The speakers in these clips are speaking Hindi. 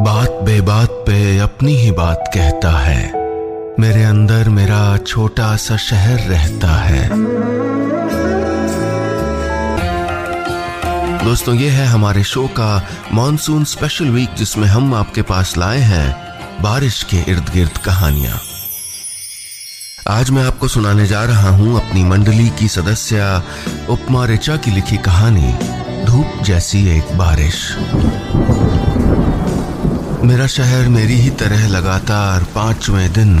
बात बेबात पे अपनी ही बात कहता है। मेरे अंदर मेरा छोटा सा शहर रहता है। दोस्तों, ये है हमारे शो का मॉनसून स्पेशल वीक, जिसमें हम आपके पास लाए हैं बारिश के इर्द गिर्द कहानियाँ। आज मैं आपको सुनाने जा रहा हूँ अपनी मंडली की सदस्य उपमा रिचा की लिखी कहानी, धूप जैसी एक बारिश। मेरा शहर मेरी ही तरह लगातार पाँचवें दिन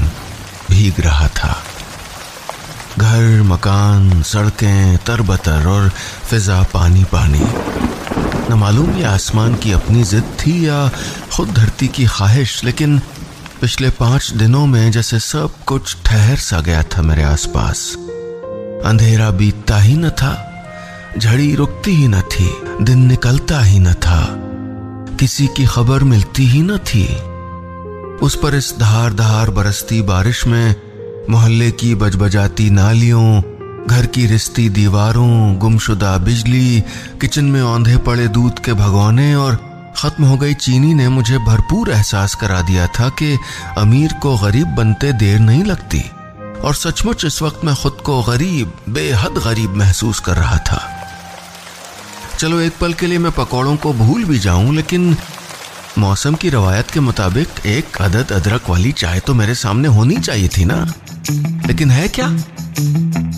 भीग रहा था। घर, मकान, सड़कें, तरबतर और फिजा पानी पानी। न मालूम ये आसमान की अपनी जिद थी या खुद धरती की ख्वाहिश, लेकिन पिछले पाँच दिनों में जैसे सब कुछ ठहर सा गया था मेरे आसपास। अंधेरा बीतता ही न था, झड़ी रुकती ही न थी, दिन निकलता ही न था। किसी की खबर मिलती ही न थी। उस पर इस धार धार बरसती बारिश में मोहल्ले की बजबजाती नालियों, घर की रिश्ती दीवारों, गुमशुदा बिजली, किचन में औंधे पड़े दूध के भगोने और खत्म हो गई चीनी ने मुझे भरपूर एहसास करा दिया था कि अमीर को गरीब बनते देर नहीं लगती। और सचमुच इस वक्त मैं खुद को गरीब, बेहद गरीब महसूस कर रहा था। चलो एक पल के लिए मैं पकौड़ों को भूल भी जाऊँ, लेकिन मौसम की रवायत के मुताबिक एक अदद अदरक वाली चाय तो मेरे सामने होनी चाहिए थी ना? लेकिन है क्या?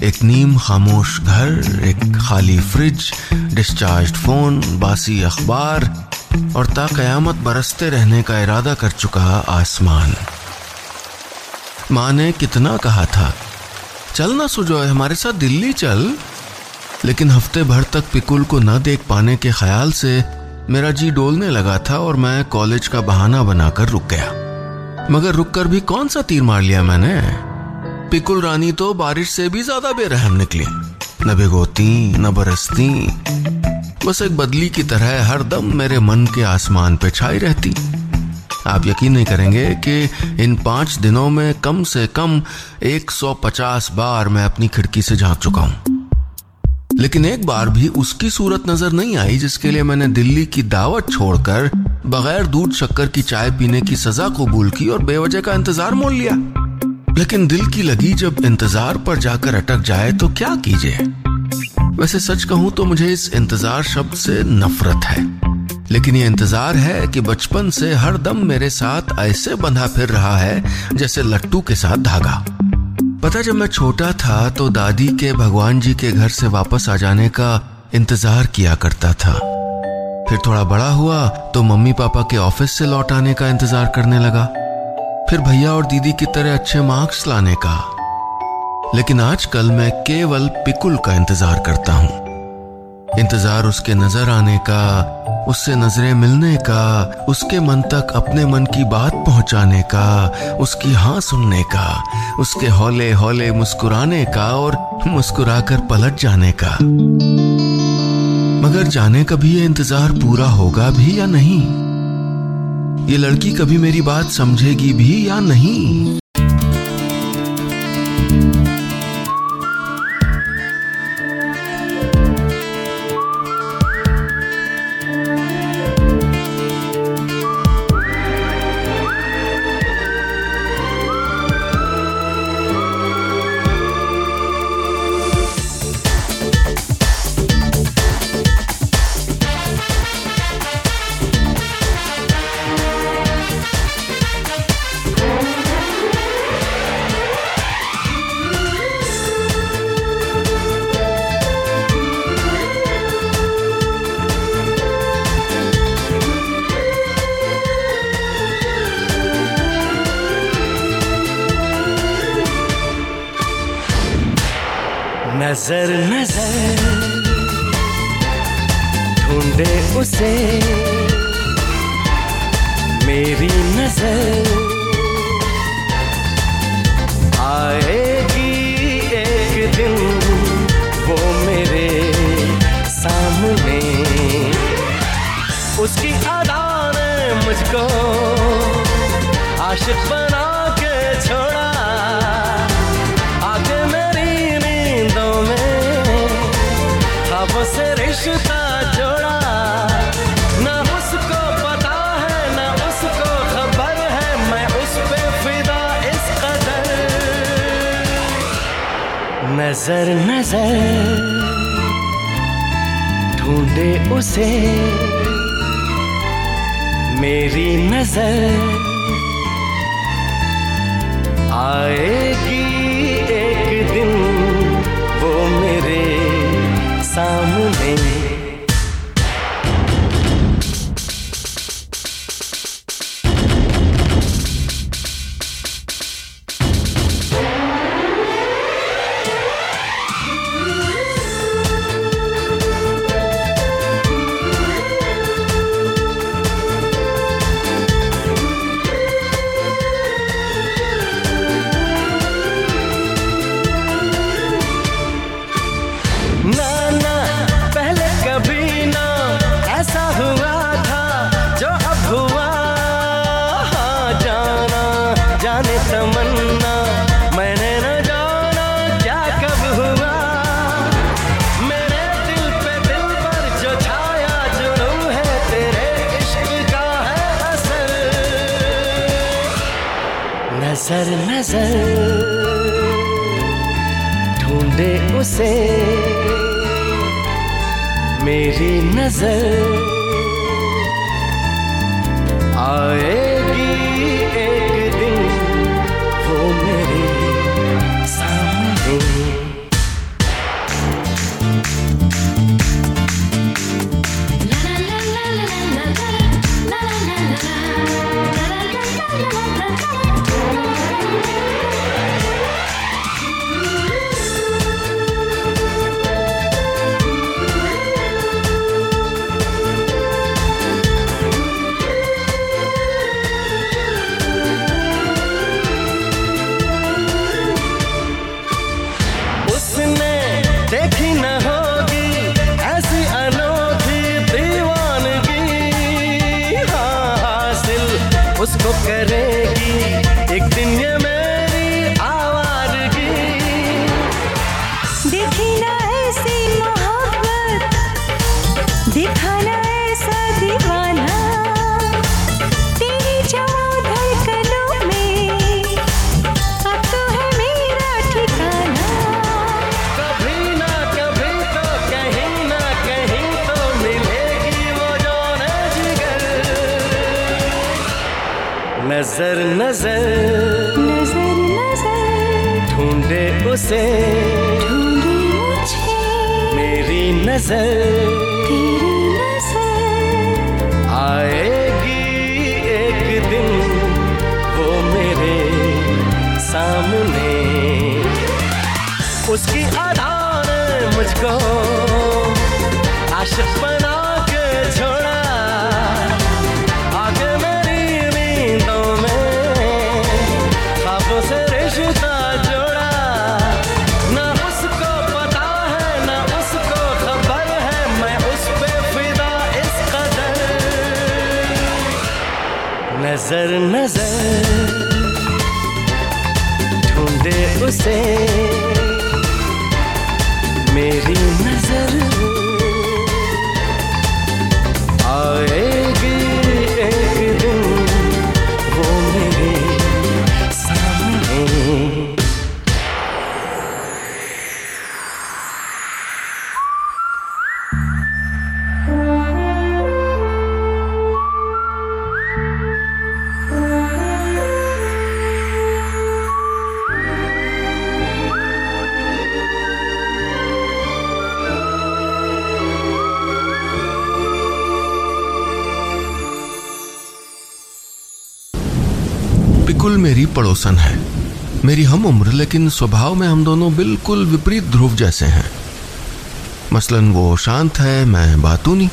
एक नीम खामोश घर, एक खाली फ्रिज डिस्चार्ज फ़ोन, बासी अखबार, और ता कयामत बरसते रहने का इरादा कर चुका आसमान। माँ ने कितना कहा था, चल ना सुजोय, हमारे साथ दिल्ली चल। लेकिन हफ़्ते भर तक पिकुल को न देख पाने के ख्याल से मेरा जी डोलने लगा था और मैं कॉलेज का बहाना बनाकर रुक गया। मगर रुककर भी कौन सा तीर मार लिया मैंने? पिकुल रानी तो बारिश से भी ज़्यादा बेरहम निकली। न भिगोती, न बरसती। बस एक बदली की तरह हर दम मेरे मन के आसमान पे छाई रहती। आप यकीन नहीं करेंगे कि इन पाँच दिनों में कम से कम 150 बार मैं अपनी खिड़की से झाँक चुका हूँ। लेकिन एक बार भी उसकी सूरत नज़र नहीं आई, जिसके लिए मैंने दिल्ली की दावत छोड़कर बगैर दूध शक्कर की चाय पीने की सजा कबूल की और बेवजह का इंतज़ार मोल लिया। लेकिन दिल की लगी जब इंतज़ार पर जाकर अटक जाए तो क्या कीजिए? वैसे सच कहूँ तो मुझे इस इंतज़ार शब्द से नफरत है। लेकिन ये इंतज़ार है कि बचपन से हर दम मेरे साथ ऐसे बंधा फिर रहा है जैसे लट्टू के साथ धागा। पता, जब मैं छोटा था तो दादी के भगवान जी के घर से वापस आ जाने का इंतज़ार किया करता था। फिर थोड़ा बड़ा हुआ तो मम्मी पापा के ऑफ़िस से लौट आने का इंतज़ार करने लगा। फिर भैया और दीदी की तरह अच्छे मार्क्स लाने का। लेकिन आजकल मैं केवल पिकुल का इंतज़ार करता हूँ। इंतज़ार उसके नज़र आने का उससे नज़रें मिलने का, उसके मन तक अपने मन की बात पहुँचाने का, उसकी हाँ सुनने का, उसके हौले हौले मुस्कुराने का और मुस्कुराकर पलट जाने का। मगर जाने कभी ये इंतज़ार पूरा होगा भी या नहीं? ये लड़की कभी मेरी बात समझेगी भी या नहीं? नज़र नज़र। ढूंढे उसे। मेरी नज़र। आएगी एक दिन वो मेरे सामने। उसकी अदा ने मुझको आशिक नज़र नज़र। ढूंढे उसे। मेरी नज़र। आएगी एक दिन वो मेरे सामने। नज़र नज़र। ढूंढे उसे। मेरी नज़र। उसको मुझे मेरी नज़र आएगी एक दिन वो मेरे सामने। उसकी ने मुझको आशिक नज़र नज़र ढूंढे उसे। पड़ोसन है। मेरी हम उम्र, लेकिन स्वभाव में हम दोनों बिल्कुल विपरीत ध्रुव जैसे हैं। मसलन वो शांत है, मैं बातूनी।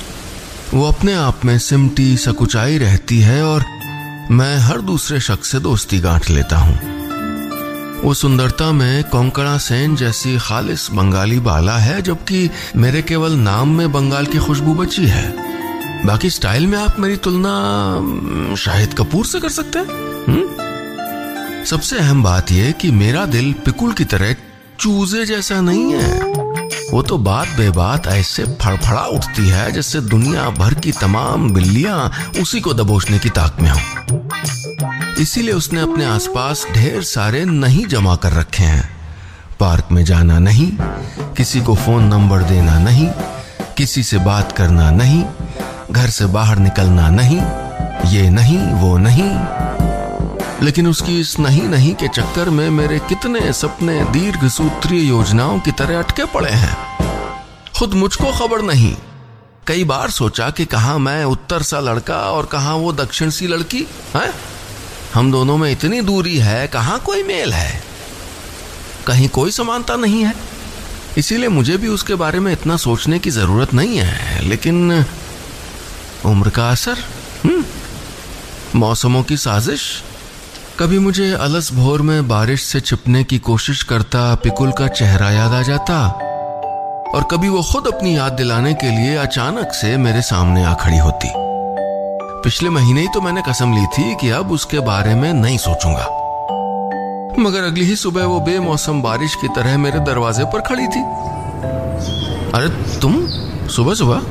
वो अपने आप में सिमटी, सकुचाई रहती है और मैं हर दूसरे शख्स से दोस्ती गांठ लेता हूँ। वो सुंदरता में कोंकणा सेन जैसी खालिस बंगाली बाला है, जबकि मेरे केवल नाम में बंगाल की खुशबू बची है। बाकी स्टाइल में आप मेरी तुलना शाहिद कपूर से कर सकते हैं? सबसे अहम बात यह कि मेरा दिल पिकुल की तरह चूजे जैसा नहीं है। वो तो बात बेबात ऐसे फड़फड़ा उठती है जिससे दुनिया भर की तमाम बिल्लियाँ उसी को दबोचने की ताक में हो। इसीलिए उसने अपने आसपास ढेर सारे नहीं जमा कर रखे हैं। पार्क में जाना नहीं, किसी को फ़ोन नंबर देना नहीं, किसी से बात करना नहीं, घर से बाहर निकलना नहीं, ये नहीं, वो नहीं लेकिन उसकी इस नहीं नहीं के चक्कर में मेरे कितने सपने दीर्घ सूत्रीय योजनाओं की तरह अटके पड़े हैं। खुद मुझको खबर नहीं। कई बार सोचा कि कहा मैं उत्तर सा लड़का और कहा वो दक्षिण सी लड़की है? हम दोनों में इतनी दूरी है कहाँ कोई मेल है? कहीं कोई समानता नहीं है। इसीलिए मुझे भी उसके बारे में इतना सोचने की ज़रूरत नहीं है। लेकिन उम्र का असर हम्म, मौसमों की साजिश कभी मुझे अलस भोर में बारिश से छिपने की कोशिश करता पिकुल का चेहरा याद आ जाता? और कभी वो खुद अपनी याद दिलाने के लिए अचानक से मेरे सामने आ खड़ी होती। पिछले महीने ही तो मैंने कसम ली थी कि अब उसके बारे में नहीं सोचूँगा। मगर अगली ही सुबह वो बेमौसम बारिश की तरह मेरे दरवाजे पर खड़ी थी। अरे तुम? सुबह सुबह?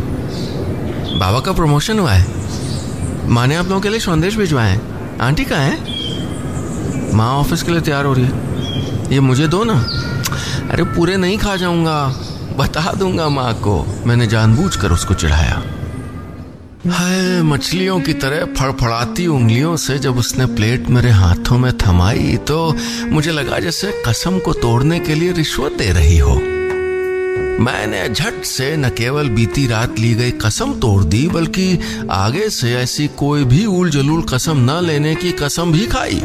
बाबा का प्रमोशन हुआ है। माँ ने आप लोगों के लिए संदेश भिजवाए आंटी कहाँ है? माँ ऑफ़िस के लिए तैयार हो रही है। ये मुझे दो ना। अरे पूरे नहीं खा जाऊँगा। बता दूँगा माँ को। मैंने जानबूझकर उसको चिढ़ाया। हाय, मछलियों की तरह फड़फड़ाती उंगलियों से जब उसने प्लेट मेरे हाथों में थमाई तो मुझे लगा जैसे कसम को तोड़ने के लिए रिश्वत दे रही हो। मैंने झट से न केवल बीती रात ली गई कसम तोड़ दी, बल्कि आगे से ऐसी कोई भी उल जलूल कसम न लेने की कसम भी खाई।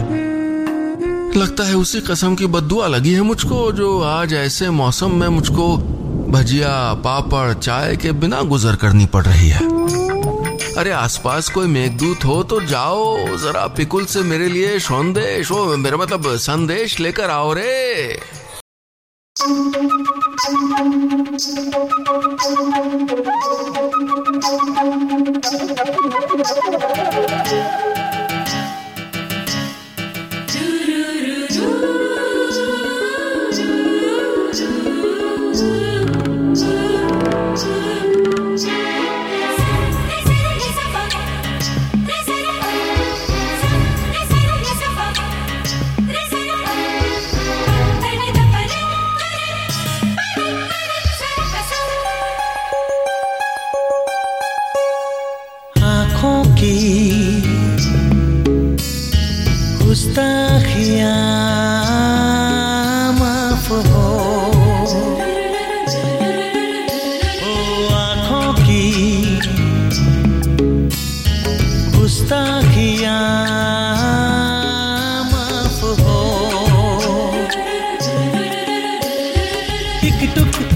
लगता है उसी कसम की बदुआ लगी है मुझको, जो आज ऐसे मौसम में मुझको भजिया, पापड़, चाय के बिना गुजर करनी पड़ रही है। अरे आसपास कोई मेघदूत हो तो जाओ, जरा पिकुल से मेरे लिए संदेश हो मेरा मतलब संदेश लेकर आओ रे। आँखों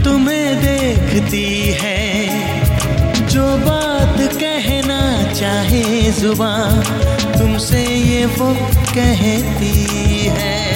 तुम्हें देखती है। जो बात कहना चाहे जुबा तुमसे ये वो कहती है।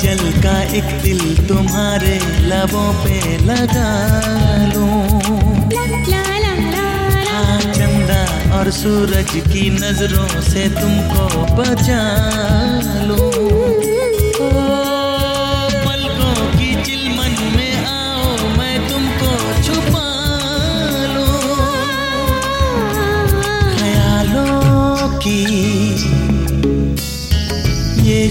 काजल का एक दिल तुम्हारे लबों पे लगा लूँ। ला ला ला हाँ चंदा और सूरज की नज़रों से तुमको बचा लूँ। पलकों की चिलमन में आओ मैं तुमको छुपा लूँ। ख्यालों की ये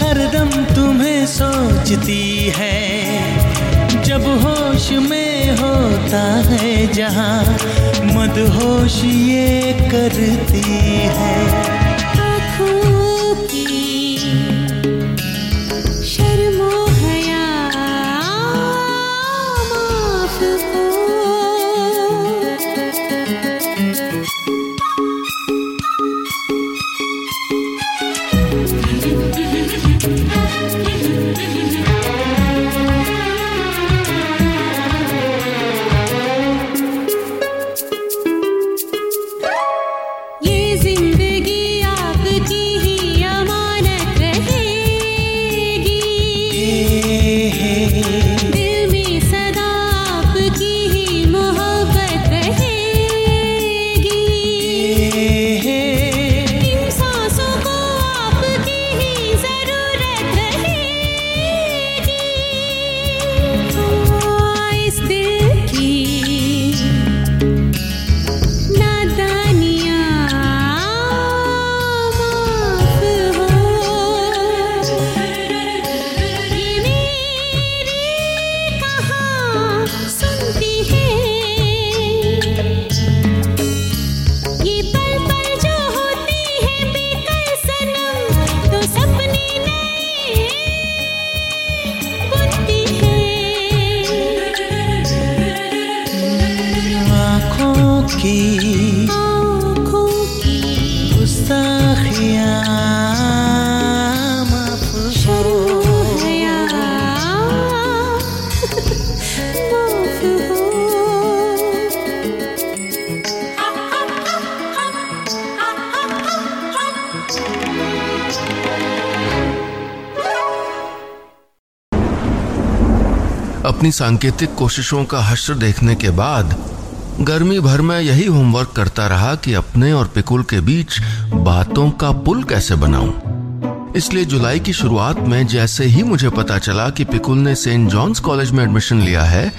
हरदम तुम्हें सोचती है जब होश में होता है जहाँ मदहोश ये करती है। अपनी सांकेतिक कोशिशों का हश्र देखने के बाद, गर्मी भर में यही होमवर्क करता रहा कि अपने और पिकुल के बीच बातों का पुल कैसे बनाऊँ। इसलिए जुलाई की शुरुआत में जैसे ही मुझे पता चला कि पिकुल ने सेंट जॉन्स कॉलेज में एडमिशन लिया है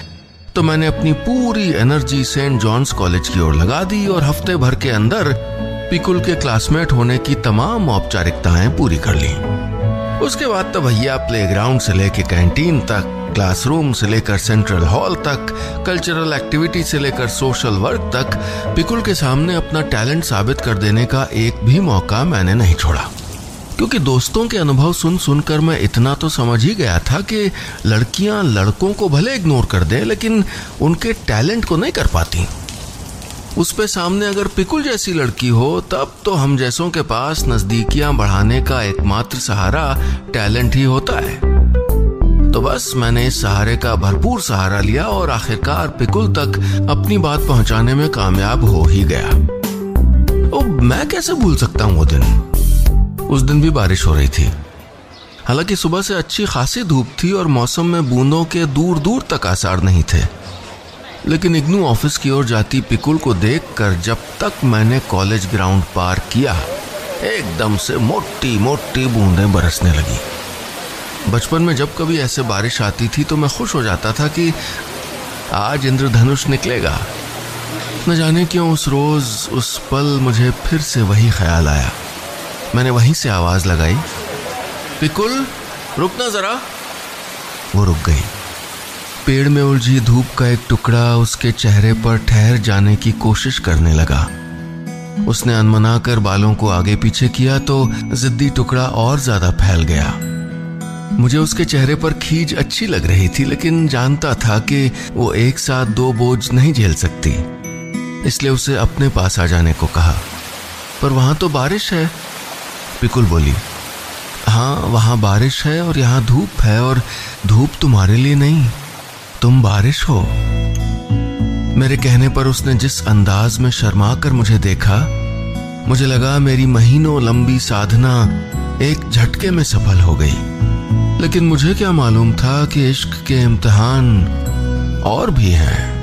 तो मैंने अपनी पूरी एनर्जी सेंट जॉन्स कॉलेज की ओर लगा दी और हफ़्ते भर के अंदर पिकुल के क्लासमेट होने की तमाम औपचारिकताएँ पूरी कर ली। उसके बाद तो भैया प्लेग्राउंड से लेके कैंटीन तक क्लासरूम से लेकर सेंट्रल हॉल तक कल्चरल एक्टिविटी से लेकर सोशल वर्क तक, पिकुल के सामने अपना टैलेंट साबित कर देने का एक भी मौका मैंने नहीं छोड़ा। क्योंकि दोस्तों के अनुभव सुन सुनकर मैं इतना तो समझ ही गया था कि लड़कियाँ लड़कों को भले इग्नोर कर दें, लेकिन उनके टैलेंट को नहीं कर पाती। उस पे सामने अगर पिकुल जैसी लड़की हो, तब तो हम जैसों के पास नजदीकियाँ बढ़ाने का एकमात्र सहारा टैलेंट ही होता है। तो बस मैंने इस सहारे का भरपूर सहारा लिया और आखिरकार पिकुल तक अपनी बात पहुँचाने में कामयाब हो ही गया। ओ, मैं कैसे भूल सकता हूँ वो दिन? उस दिन भी बारिश हो रही थी। हालाँकि सुबह से अच्छी खासी धूप थी और मौसम में बूंदों के दूर दूर तक आसार नहीं थे। लेकिन इग्नू ऑफ़िस की ओर जाती पिकुल को देखकर जब तक मैंने कॉलेज ग्राउंड पार किया एकदम से मोटी मोटी बूंदें बरसने लगी। बचपन में जब कभी ऐसे बारिश आती थी तो मैं खुश हो जाता था कि आज इंद्रधनुष निकलेगा। न जाने क्यों उस रोज, उस पल मुझे फिर से वही ख्याल आया। मैंने वहीं से आवाज़ लगाई। पिकुल, रुकना जरा। वो रुक गई। पेड़ में उलझी धूप का एक टुकड़ा उसके चेहरे पर ठहर जाने की कोशिश करने लगा। उसने अनमना कर बालों को आगे पीछे किया तो जिद्दी टुकड़ा और ज़्यादा फैल गया। मुझे उसके चेहरे पर खींच अच्छी लग रही थी, लेकिन जानता था कि वो एक साथ दो बोझ नहीं झेल सकती। इसलिए उसे अपने पास आ जाने को कहा। पर वहाँ तो बारिश है। पिकुल बोली हाँ वहाँ बारिश है और यहाँ धूप है और धूप तुम्हारे लिए नहीं, तुम बारिश हो। मेरे कहने पर उसने जिस अंदाज में शर्मा कर मुझे देखा, मुझे लगा मेरी महीनों लंबी साधना एक झटके में सफल हो गई। लेकिन मुझे क्या मालूम था कि इश्क के इम्तहान और भी हैं।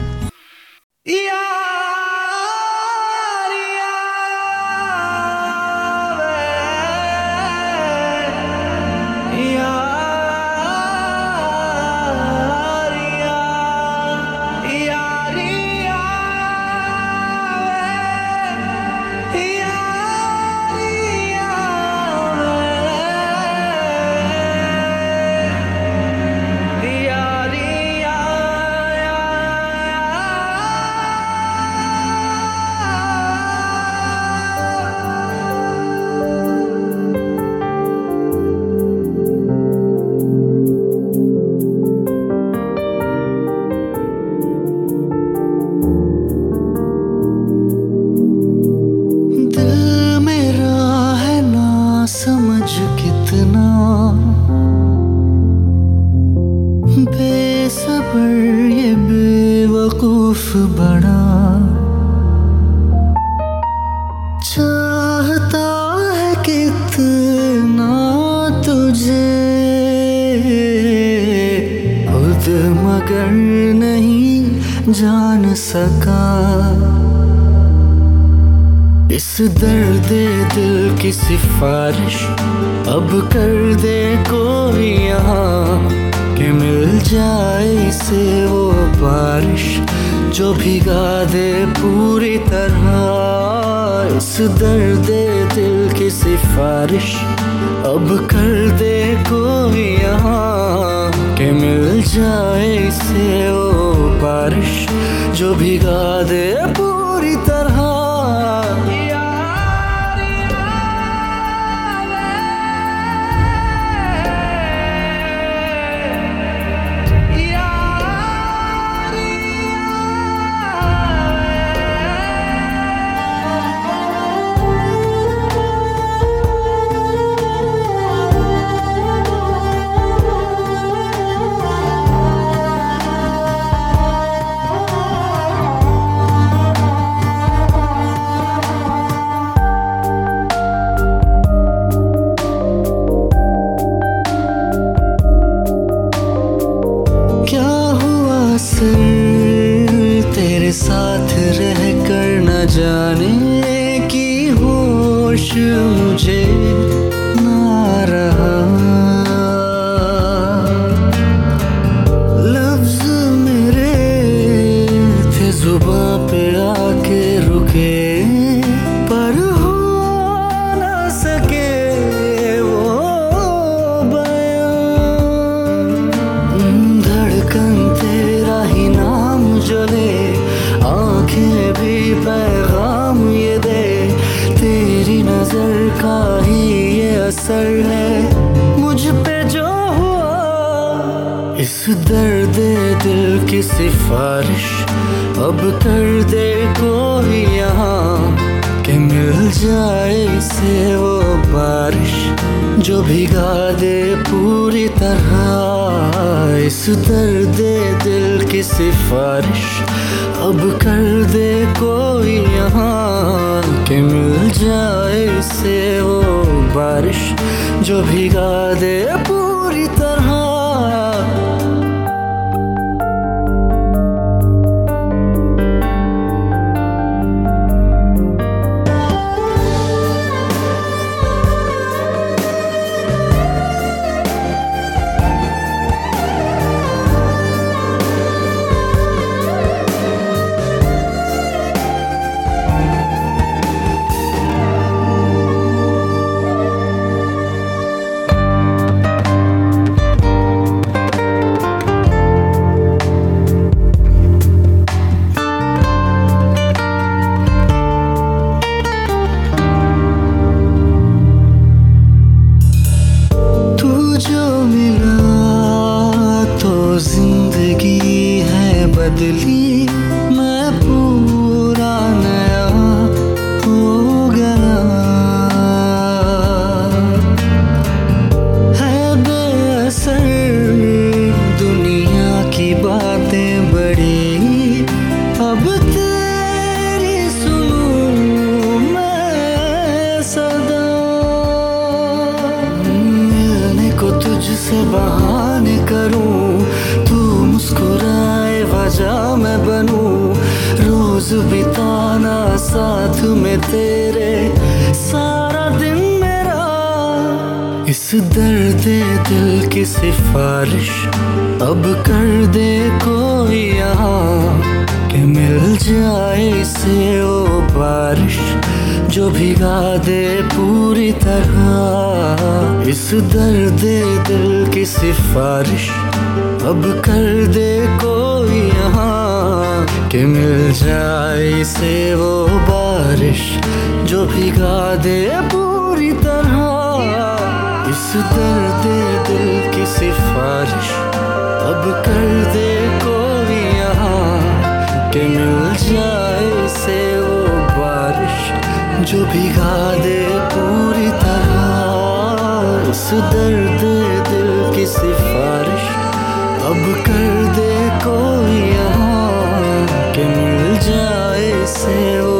जो भिगा दे पूरी तरह, इस दर्द दिल की सिफारिश। अब कर दे कोई यहाँ, के मिल जाए से ओ बारिश। जो भिगा दे भिगा दे पूरी तरह। इस दर्द दिल की सिफारिश। अब कर दे कोई यहाँ के मिल जाए से वो बारिश। जो भिगा दे पूरी दर्द दिल की सिफारिश। अब कर दे कोई यहाँ, कि मिल जाए इसे वो बारिश। जो भिगा दे पूरी तरह, इस दर्द दिल की सिफारिश। अब कर दे कोई यहाँ, कि मिल जाए से वो बारिश। जो भिगा दे पूरी दर्द दिल की सिफारिश। अब कर दे कोई यहाँ कि मिल जाए इसे वो बारिश। जो भिगा दे पूरी तरह, इस दर्द दिल की सिफारिश। अब कर दे कोई यहाँ के मिल जाए से वो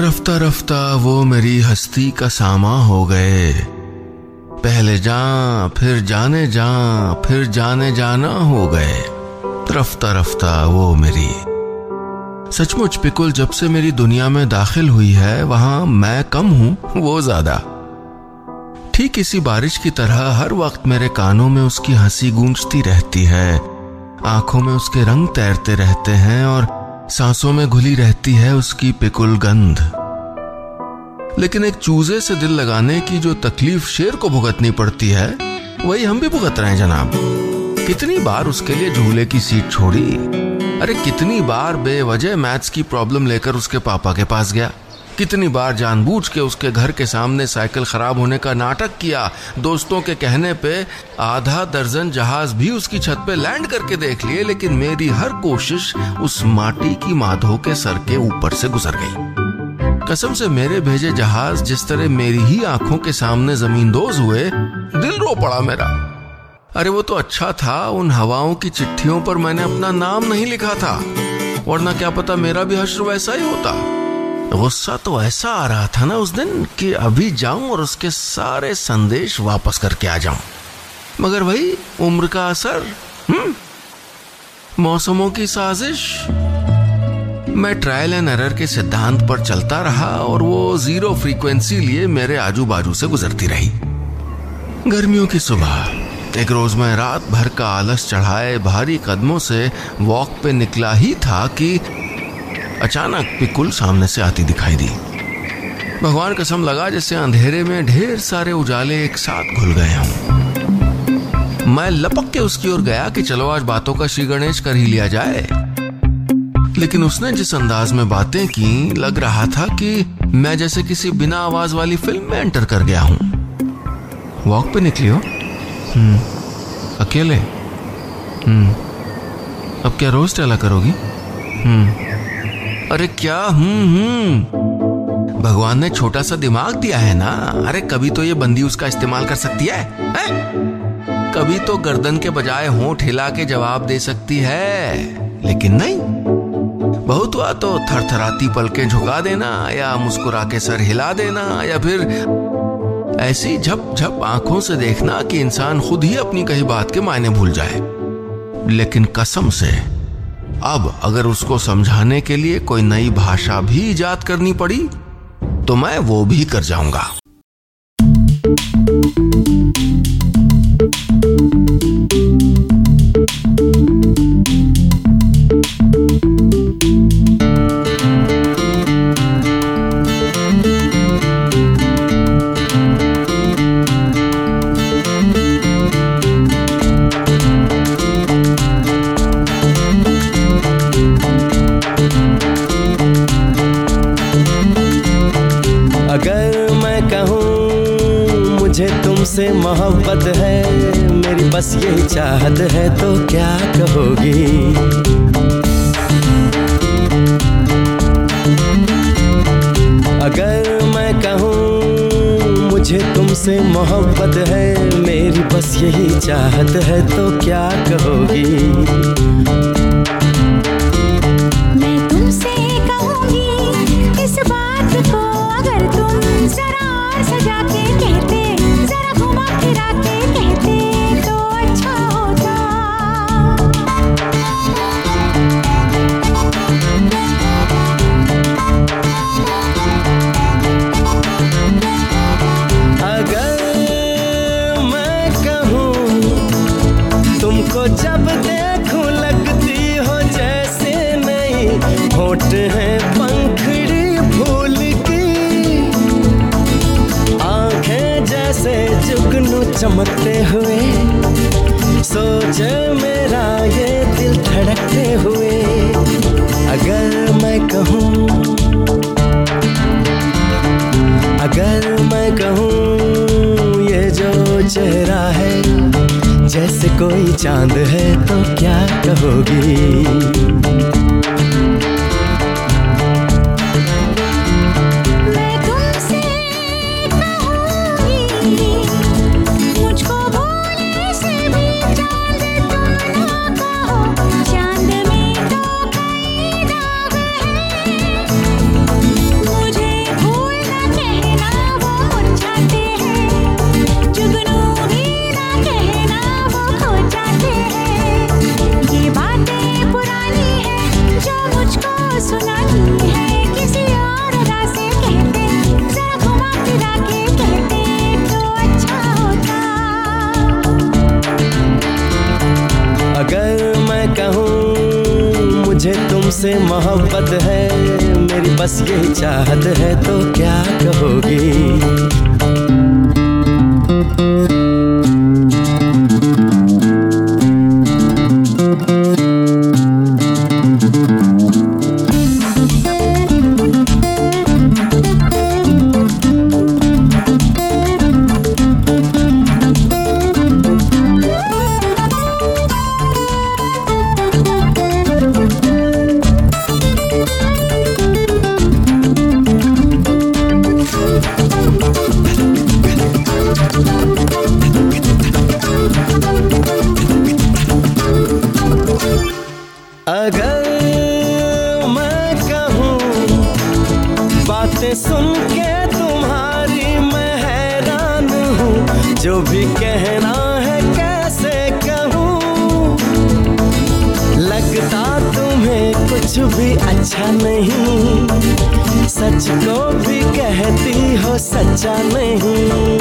रफ्ता रफ्ता वो मेरी हस्ती का सामा हो गए। पहले जा, फिर जाने जा, फिर जाने जाना हो गए। रफ्ता रफ्ता वो मेरी। सचमुच पिकुल, जब से मेरी दुनिया में दाखिल हुई है, वहाँ मैं कम हूँ, वो ज़्यादा। ठीक इसी बारिश की तरह हर वक्त मेरे कानों में उसकी हँसी गूंजती रहती है। आँखों में उसके रंग तैरते रहते हैं और सांसों में घुली रहती है उसकी पिकुल गंध। लेकिन एक चूजे से दिल लगाने की जो तकलीफ़ शेर को भुगतनी पड़ती है, वही हम भी भुगत रहे हैं, जनाब। कितनी बार उसके लिए झूले की सीट छोड़ी? अरे कितनी बार बेवजह मैथ्स की प्रॉब्लम लेकर उसके पापा के पास गया। कितनी बार जानबूझ के उसके घर के सामने साइकिल खराब होने का नाटक किया। दोस्तों के कहने पे आधा दर्जन जहाज़ भी उसकी छत पे लैंड करके देख लिए, लेकिन मेरी हर कोशिश उस माटी की माधो के सर के ऊपर से गुजर गई। कसम से मेरे भेजे जहाज़ जिस तरह मेरी ही आँखों के सामने जमींदोज हुए, दिल रो पड़ा मेरा। अरे वो तो अच्छा था, उन हवाओं की चिट्ठियों पर मैंने अपना नाम नहीं लिखा था, वरना क्या पता मेरा भी हश्र वैसा ही होता। गुस्सा तो ऐसा आ रहा था ना उस दिन कि अभी जाऊँ और उसके सारे संदेश वापस करके आ जाऊँ। मगर भाई उम्र का असर हम्म मौसमों की साजिश। मैं ट्रायल एंड एरर के सिद्धांत पर चलता रहा और वो ज़ीरो फ्रीक्वेंसी लिए मेरे आजू बाजू से गुजरती रही। गर्मियों की सुबह, एक रोज मैं रात भर का आलस चढ़ाए भारी कदमों से वॉक पे निकला ही था कि अचानक पिकुल सामने से आती दिखाई दी। भगवान कसम लगा जैसे अंधेरे में ढेर सारे उजाले एक साथ घुल गए हों। मैं लपक के उसकी ओर गया कि चलो आज बातों का श्री गणेश कर ही लिया जाए। लेकिन उसने जिस अंदाज में बातें की, लग रहा था कि मैं जैसे किसी बिना आवाज़ वाली फ़िल्म में एंटर कर गया हूँ। वॉक पे निकली हो? हम्म। अकेले? हम्म। अब क्या रोज टहला करोगी? हम्म। अरे क्या? हम्म हम्म। भगवान ने छोटा सा दिमाग दिया है ना? अरे कभी तो ये बंदी उसका इस्तेमाल कर सकती है, है? कभी तो गर्दन के बजाय होंठ हिला के जवाब दे सकती है लेकिन नहीं। बहुत हुआ तो थरथराती पलकें झुका देना या मुस्कुरा के सर हिला देना या फिर ऐसी झप झप आँखों से देखना कि इंसान खुद ही अपनी कही बात के मायने भूल जाए। लेकिन कसम से अब अगर उसको समझाने के लिए कोई नई भाषा भी ईजाद करनी पड़ी तो मैं वो भी कर जाऊँगा। जुगनू चमकते हुए, सोच मेरा ये दिल धड़कते हुए, अगर मैं कहूँ, अगर मैं कहूँ ये जो चेहरा है, जैसे कोई चाँद है तो क्या कहोगी? तुमसे मोहब्बत है मेरी बस यही चाहत है तो क्या कहोगी? नहीं। सच को भी कहती हो सच्चा नहीं।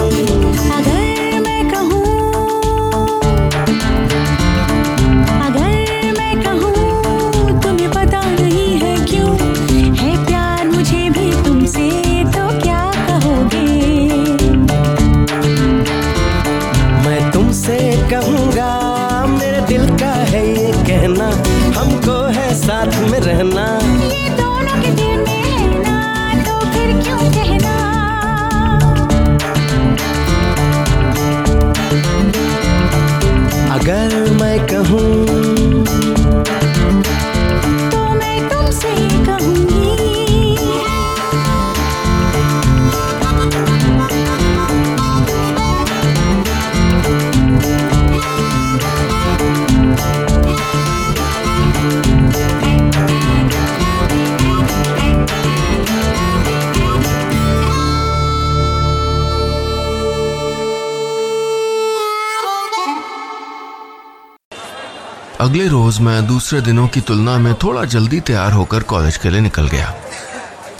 अगले रोज मैं दूसरे दिनों की तुलना में थोड़ा जल्दी तैयार होकर कॉलेज के लिए निकल गया।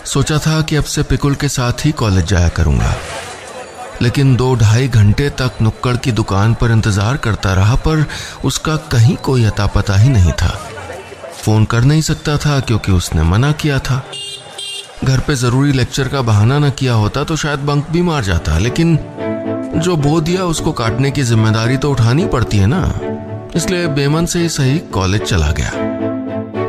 सोचा था कि अब से पिकुल के साथ ही कॉलेज जाया करूँगा। लेकिन दो ढाई घंटे तक नुक्कड़ की दुकान पर इंतज़ार करता रहा, पर उसका कहीं कोई अता पता ही नहीं था। फ़ोन कर नहीं सकता था, क्योंकि उसने मना किया था। घर पे ज़रूरी लेक्चर का बहाना न किया होता तो शायद बंक भी मार जाता, लेकिन जो बो दिया उसको काटने की ज़िम्मेदारी तो उठानी पड़ती है ना। इसलिए बेमन से ही सही कॉलेज चला गया।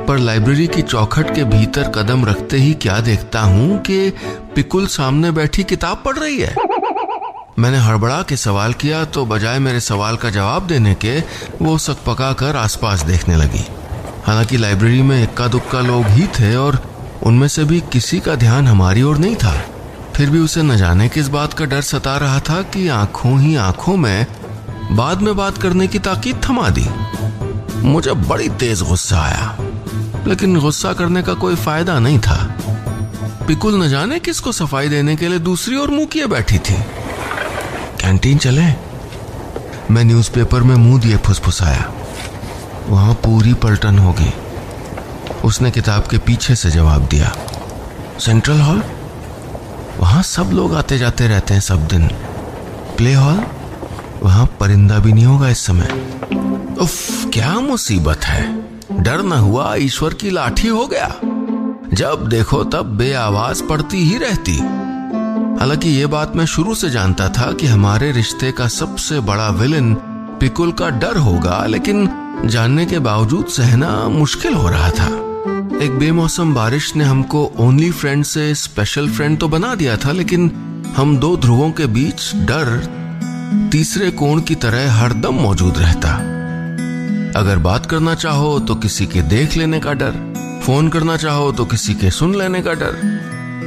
पर लाइब्रेरी की चौखट के भीतर कदम रखते ही क्या देखता हूँ कि पिकुल सामने बैठी किताब पढ़ रही है। मैंने हड़बड़ा के सवाल किया तो बजाय मेरे सवाल का जवाब देने के वो सक पका कर आसपास देखने लगी। हालाँकि लाइब्रेरी में इक्का दुक्का लोग ही थे और उनमें से भी किसी का ध्यान हमारी ओर नहीं था। फिर भी उसे न जाने किस बात का डर सता रहा था कि आँखों ही आँखों में बाद में बात करने की ताकीद थमा दी। मुझे बड़ी तेज गुस्सा आया, लेकिन गुस्सा करने का कोई फ़ायदा नहीं था। पिकुल न जाने किसको सफ़ाई देने के लिए दूसरी ओर मुँह किए बैठी थी। कैंटीन चले। मैं न्यूज़पेपर में मुँह दिए फुसफुसाया। वहाँ पूरी पलटन होगी उसने किताब के पीछे से जवाब दिया, सेंट्रल हॉल? वहाँ सब लोग आते जाते रहते हैं सब दिन। Play hall? वहाँ परिंदा भी नहीं होगा इस समय। उफ, क्या मुसीबत है। डर न हुआ, ईश्वर की लाठी हो गया। जब देखो तब बेआवाज पड़ती ही रहती। हालाँकि ये बात मैं शुरू से जानता था कि हमारे रिश्ते का सबसे बड़ा विलन पिकुल का डर होगा, लेकिन जानने के बावजूद सहना मुश्किल हो रहा था। एक बेमौसम बारिश ने हमको ओनली फ्रेंड से स्पेशल फ्रेंड तो बना दिया था, लेकिन हम दो ध्रुवों के बीच डर तीसरे कोण की तरह हरदम मौजूद रहता। अगर बात करना चाहो तो किसी के देख लेने का डर, फ़ोन करना चाहो तो किसी के सुन लेने का डर,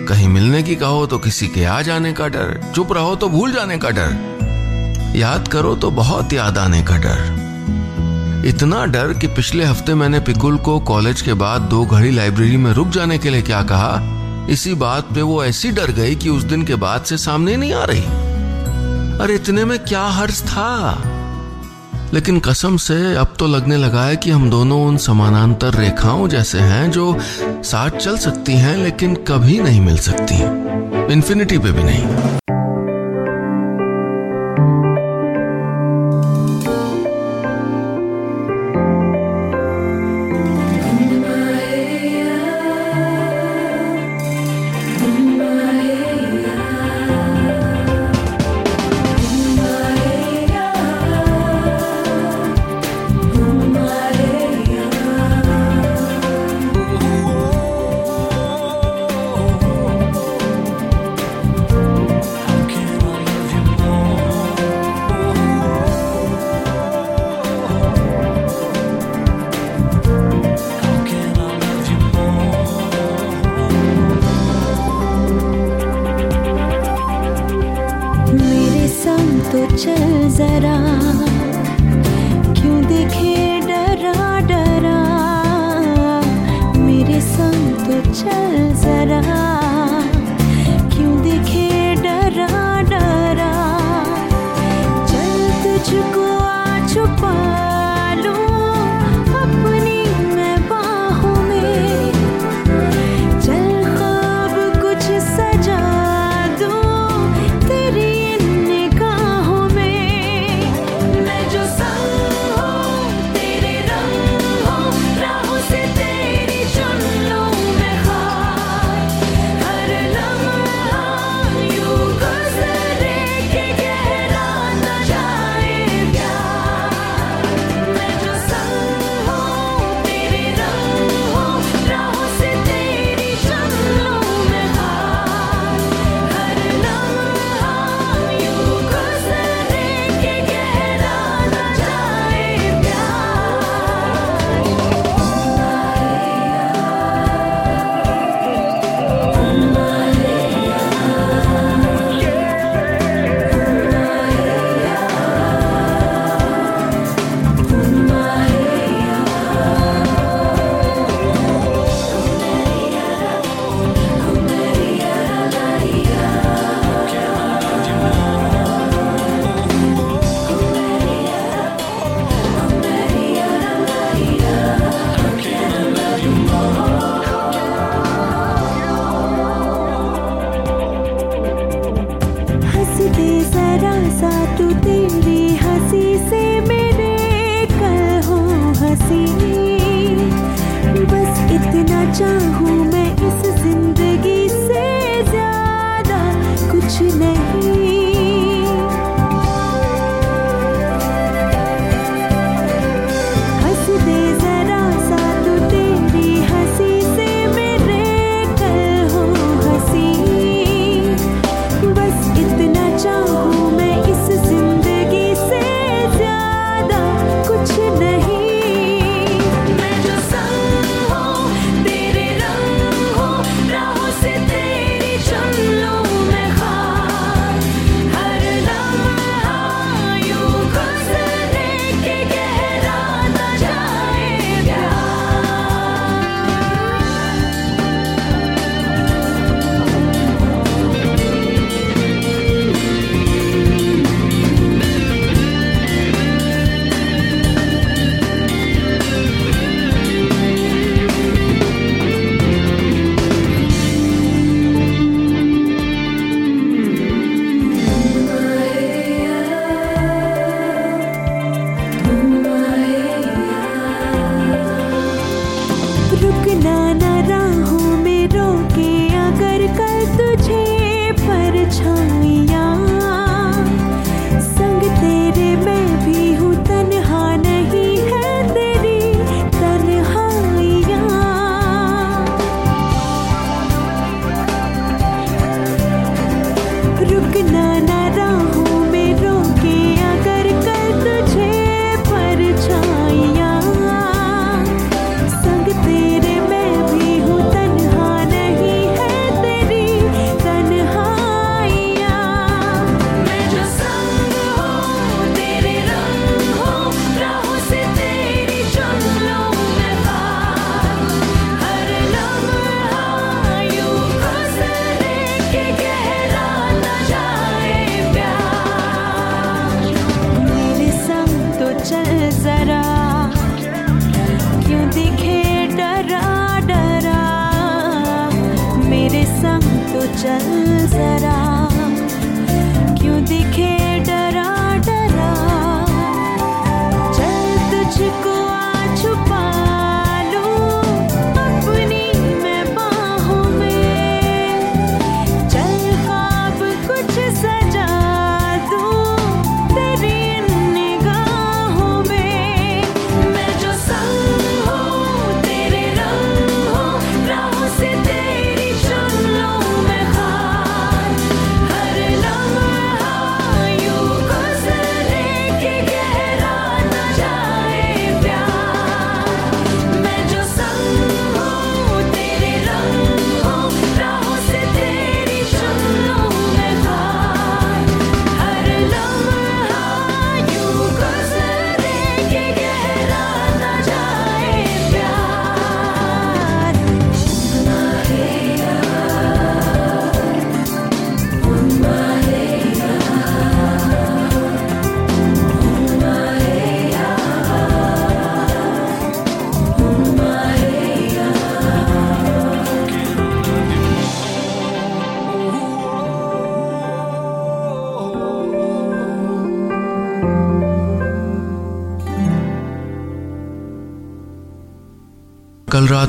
कहीं मिलने की कहो तो किसी के आ जाने का डर, चुप रहो तो भूल जाने का डर, याद करो तो बहुत याद आने का डर। इतना डर कि पिछले हफ़्ते मैंने पिकुल को कॉलेज के बाद दो घड़ी लाइब्रेरी में रुक जाने के लिए क्या कहा, इसी बात पे वो ऐसी डर गई कि उस दिन के बाद से सामने नहीं आ रही। अरे इतने में क्या हर्ज था? लेकिन कसम से अब तो लगने लगा है कि हम दोनों उन समानांतर रेखाओं जैसे हैं जो साथ चल सकती हैं, लेकिन कभी नहीं मिल सकती। इन्फिनिटी पे भी नहीं।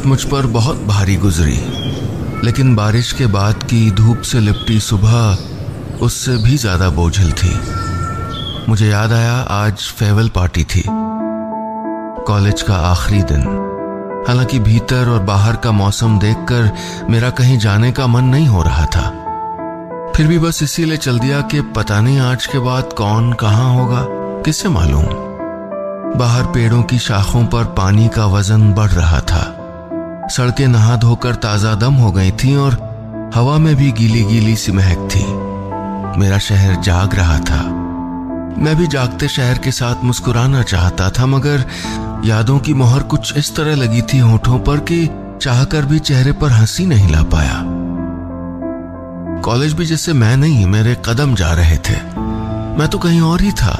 मुझ पर बहुत भारी गुजरी, लेकिन बारिश के बाद की धूप से लिपटी सुबह उससे भी ज़्यादा बोझल थी। मुझे याद आया, आज फेयरवेल पार्टी थी। कॉलेज का आखिरी दिन। हालाँकि भीतर और बाहर का मौसम देखकर मेरा कहीं जाने का मन नहीं हो रहा था। फिर भी बस इसीलिए चल दिया कि पता नहीं आज के बाद कौन कहाँ होगा, किसे मालूम। बाहर पेड़ों की शाखों पर पानी का वज़न बढ़ रहा था। सड़कें नहा धोकर ताज़ा दम हो गई थीं और हवा में भी गीली गीली सी महक थी। मेरा शहर जाग रहा था। मैं भी जागते शहर के साथ मुस्कुराना चाहता था, मगर यादों की मोहर कुछ इस तरह लगी थी होठों पर कि चाहकर भी चेहरे पर हँसी नहीं ला पाया। कॉलेज भी जैसे मैं नहीं, मेरे कदम जा रहे थे। मैं तो कहीं और ही था,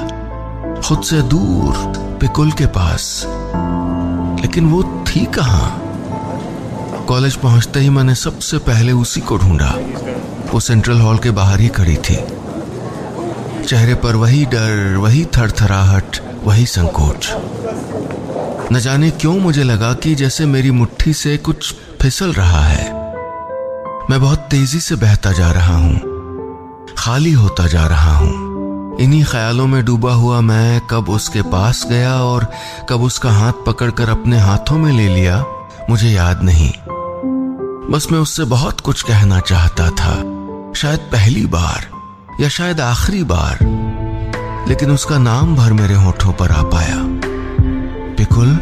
खुद से दूर, पिकुल के पास। लेकिन वो थी कहाँ? कॉलेज पहुँचते ही मैंने सबसे पहले उसी को ढूंढा। वो सेंट्रल हॉल के बाहर ही खड़ी थी। चेहरे पर वही डर, वही थरथराहट, वही संकोच। न जाने क्यों मुझे लगा कि जैसे मेरी मुट्ठी से कुछ फिसल रहा है। मैं बहुत तेज़ी से बहता जा रहा हूँ, खाली होता जा रहा हूँ। इन्हीं ख्यालों में डूबा हुआ मैं कब उसके पास गया और कब उसका हाथ पकड़कर अपने हाथों में ले लिया, मुझे याद नहीं। बस मैं उससे बहुत कुछ कहना चाहता था। शायद पहली बार या शायद आखिरी बार। लेकिन उसका नाम भर मेरे होठों पर आ पाया। पिकुल?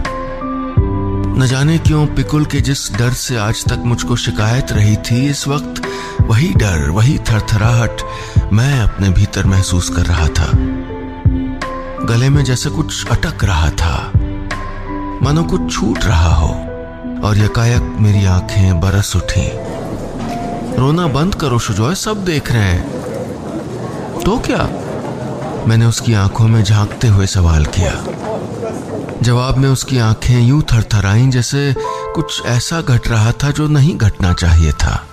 न जाने क्यों पिकुल के जिस डर से आज तक मुझको शिकायत रही थी, इस वक्त वही डर, वही थरथराहट मैं अपने भीतर महसूस कर रहा था। गले में जैसे कुछ अटक रहा था। मानो कुछ छूट रहा हो। और यकायक मेरी आँखें बरस उठी। रोना बंद करो शुजॉय सब देख रहे हैं। तो क्या? मैंने उसकी आँखों में झांकते हुए सवाल किया। जवाब में उसकी आँखें यूँ थरथराईं जैसे कुछ ऐसा घट रहा था जो नहीं घटना चाहिए था।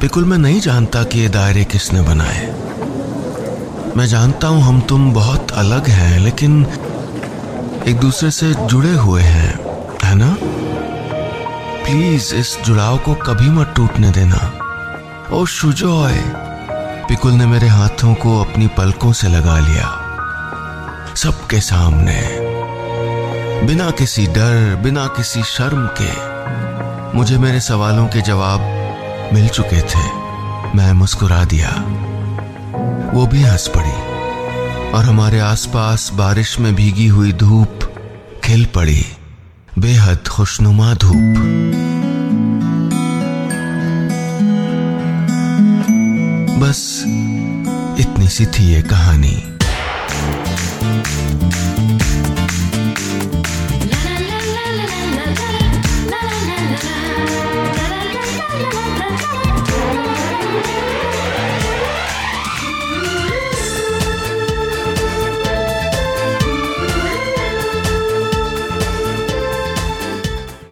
बिल्कुल मैं नहीं जानता कि ये दायरे किसने बनाए। मैं जानता हूँ हम तुम बहुत अलग हैं, लेकिन एक दूसरे से जुड़े हुए हैं, है ना? प्लीज़ इस जुड़ाव को कभी मत टूटने देना। ओ शुजॉय पिकुल ने मेरे हाथों को अपनी पलकों से लगा लिया। सबके सामने। बिना किसी डर, बिना किसी शर्म के, मुझे मेरे सवालों के जवाब मिल चुके थे। मैं मुस्कुरा दिया। वो भी हंस पड़ी, और हमारे आसपास बारिश में भीगी हुई धूप खिल पड़ी। बेहद खुशनुमा धूप। बस इतनी सी थी ये कहानी।